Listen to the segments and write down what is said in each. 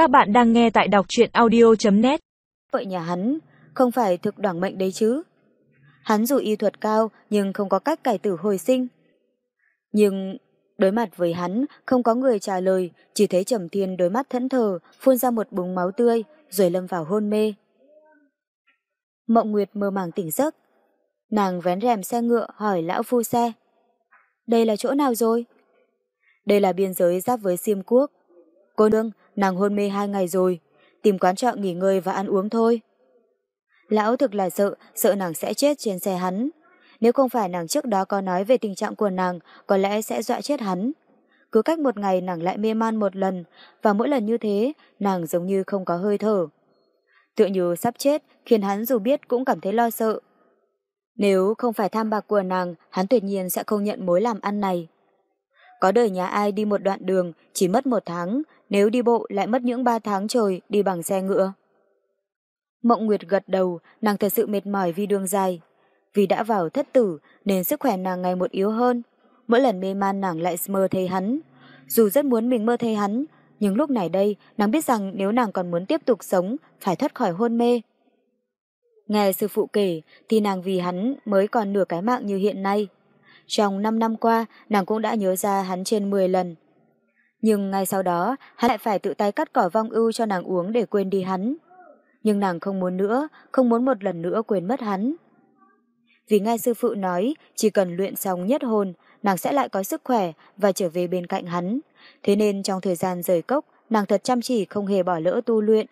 Các bạn đang nghe tại đọc truyện audio.net Vậy nhà hắn không phải thực đoảng mệnh đấy chứ. Hắn dù y thuật cao nhưng không có cách cải tử hồi sinh. Nhưng đối mặt với hắn không có người trả lời, chỉ thấy Trầm Thiên đối mắt thẫn thờ, phun ra một búng máu tươi, rồi lâm vào hôn mê. Mộng Nguyệt mơ màng tỉnh giấc. Nàng vén rèm xe ngựa hỏi lão phu xe. Đây là chỗ nào rồi? Đây là biên giới giáp với Siêm Quốc. Cô nương, nàng hôn mê hai ngày rồi, tìm quán trọ nghỉ ngơi và ăn uống thôi. Lão thực là sợ, sợ nàng sẽ chết trên xe hắn. Nếu không phải nàng trước đó có nói về tình trạng của nàng, có lẽ sẽ dọa chết hắn. Cứ cách một ngày nàng lại mê man một lần, và mỗi lần như thế, nàng giống như không có hơi thở. Tựa như sắp chết, khiến hắn dù biết cũng cảm thấy lo sợ. Nếu không phải tham bạc của nàng, hắn tuyệt nhiên sẽ không nhận mối làm ăn này. Có đời nhà ai đi một đoạn đường chỉ mất một tháng, nếu đi bộ lại mất những ba tháng trời đi bằng xe ngựa. Mộng Nguyệt gật đầu, nàng thật sự mệt mỏi vì đường dài. Vì đã vào thất tử nên sức khỏe nàng ngày một yếu hơn. Mỗi lần mê man nàng lại mơ thấy hắn. Dù rất muốn mình mơ thấy hắn, nhưng lúc này đây nàng biết rằng nếu nàng còn muốn tiếp tục sống phải thoát khỏi hôn mê. Nghe sư phụ kể thì nàng vì hắn mới còn nửa cái mạng như hiện nay. Trong 5 năm qua, nàng cũng đã nhớ ra hắn trên 10 lần. Nhưng ngay sau đó, hắn lại phải tự tay cắt cỏ vong ưu cho nàng uống để quên đi hắn. Nhưng nàng không muốn nữa, không muốn một lần nữa quên mất hắn. Vì nghe sư phụ nói, chỉ cần luyện xong nhất hồn, nàng sẽ lại có sức khỏe và trở về bên cạnh hắn. Thế nên trong thời gian rời cốc, nàng thật chăm chỉ không hề bỏ lỡ tu luyện.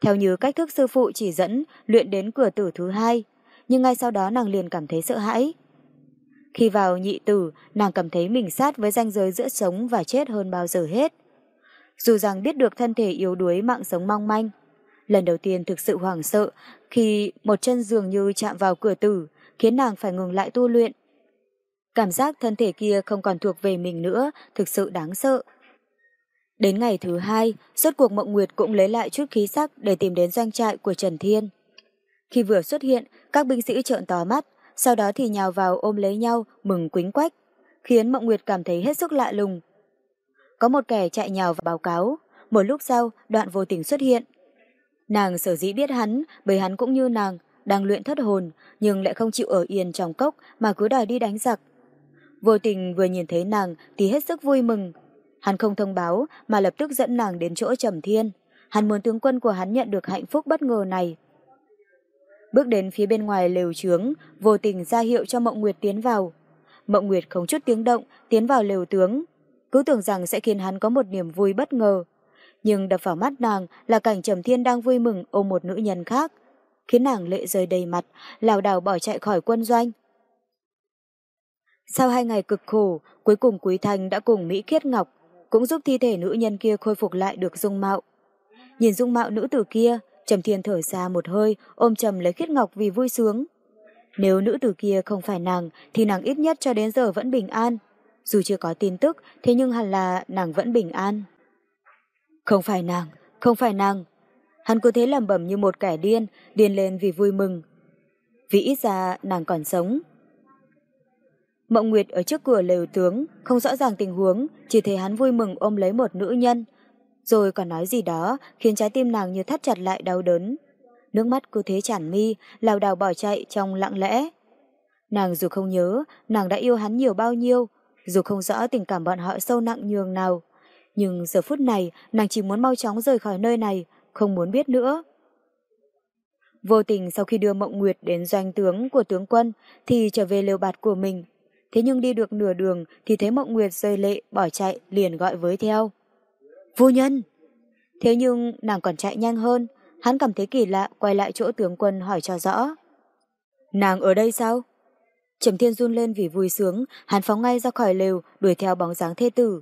Theo như cách thức sư phụ chỉ dẫn, luyện đến cửa tử thứ hai, nhưng ngay sau đó nàng liền cảm thấy sợ hãi. Khi vào nhị tử, nàng cảm thấy mình sát với ranh giới giữa sống và chết hơn bao giờ hết. Dù rằng biết được thân thể yếu đuối mạng sống mong manh, lần đầu tiên thực sự hoảng sợ khi một chân dường như chạm vào cửa tử, khiến nàng phải ngừng lại tu luyện. Cảm giác thân thể kia không còn thuộc về mình nữa, thực sự đáng sợ. Đến ngày thứ hai, suốt cuộc Mộng Nguyệt cũng lấy lại chút khí sắc để tìm đến doanh trại của Trần Thiên. Khi vừa xuất hiện, các binh sĩ trợn to mắt, sau đó thì nhào vào ôm lấy nhau, mừng quính quách, khiến Mộng Nguyệt cảm thấy hết sức lạ lùng. Có một kẻ chạy nhào vào báo cáo, một lúc sau đoạn vô tình xuất hiện. Nàng sở dĩ biết hắn bởi hắn cũng như nàng, đang luyện thất hồn nhưng lại không chịu ở yên trong cốc mà cứ đòi đi đánh giặc. Vô tình vừa nhìn thấy nàng thì hết sức vui mừng. Hắn không thông báo mà lập tức dẫn nàng đến chỗ Trầm Thiên. Hắn muốn tướng quân của hắn nhận được hạnh phúc bất ngờ này. Bước đến phía bên ngoài lều trướng, vô tình ra hiệu cho Mộng Nguyệt tiến vào. Mộng Nguyệt không chút tiếng động, tiến vào lều tướng. Cứ tưởng rằng sẽ khiến hắn có một niềm vui bất ngờ. Nhưng đập vào mắt nàng là cảnh Trầm Thiên đang vui mừng ôm một nữ nhân khác. Khiến nàng lệ rơi đầy mặt, lảo đảo bỏ chạy khỏi quân doanh. Sau hai ngày cực khổ, cuối cùng Quý Thanh đã cùng Mỹ Khiết Ngọc cũng giúp thi thể nữ nhân kia khôi phục lại được dung mạo. Nhìn dung mạo nữ tử kia, Trầm Thiên thở ra một hơi, ôm Trầm lấy Khiết Ngọc vì vui sướng. Nếu nữ tử kia không phải nàng, thì nàng ít nhất cho đến giờ vẫn bình an. Dù chưa có tin tức, thế nhưng hẳn là nàng vẫn bình an. Không phải nàng, không phải nàng. Hắn cứ thế lầm bẩm như một kẻ điên, điên lên vì vui mừng. Vì ít ra nàng còn sống. Mộng Nguyệt ở trước cửa lều tướng, không rõ ràng tình huống, chỉ thấy hắn vui mừng ôm lấy một nữ nhân, rồi còn nói gì đó khiến trái tim nàng như thắt chặt lại đau đớn. Nước mắt cứ thế tràn mi, lào đào bỏ chạy trong lặng lẽ. Nàng dù không nhớ, nàng đã yêu hắn nhiều bao nhiêu, dù không rõ tình cảm bọn họ sâu nặng nhường nào. Nhưng giờ phút này, nàng chỉ muốn mau chóng rời khỏi nơi này, không muốn biết nữa. Vô tình sau khi đưa Mộng Nguyệt đến doanh tướng của tướng quân thì trở về lều bạt của mình. Thế nhưng đi được nửa đường thì thấy Mộng Nguyệt rơi lệ bỏ chạy liền gọi với theo. Phu nhân! Thế nhưng nàng còn chạy nhanh hơn, hắn cảm thấy kỳ lạ quay lại chỗ tướng quân hỏi cho rõ. Nàng ở đây sao? Trầm Thiên run lên vì vui sướng, hắn phóng ngay ra khỏi lều, đuổi theo bóng dáng thê tử.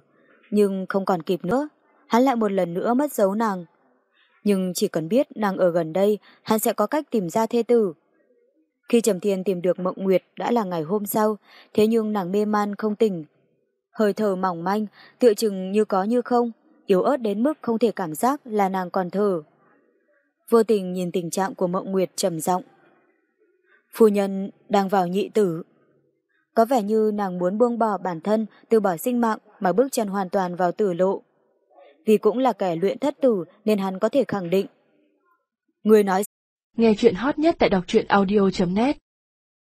Nhưng không còn kịp nữa, hắn lại một lần nữa mất dấu nàng. Nhưng chỉ cần biết nàng ở gần đây, hắn sẽ có cách tìm ra thê tử. Khi Trầm Thiên tìm được Mộng Nguyệt đã là ngày hôm sau, thế nhưng nàng mê man không tỉnh. Hơi thở mỏng manh, tựa chừng như có như không, yếu ớt đến mức không thể cảm giác là nàng còn thở. Vô tình nhìn tình trạng của Mộng Nguyệt trầm giọng. Phu nhân đang vào nhị tử. Có vẻ như nàng muốn buông bỏ bản thân, từ bỏ sinh mạng mà bước chân hoàn toàn vào tử lộ. vì cũng là kẻ luyện thất tử nên hắn có thể khẳng định. Người nói Nghe chuyện hot nhất tại đọc truyện audio.net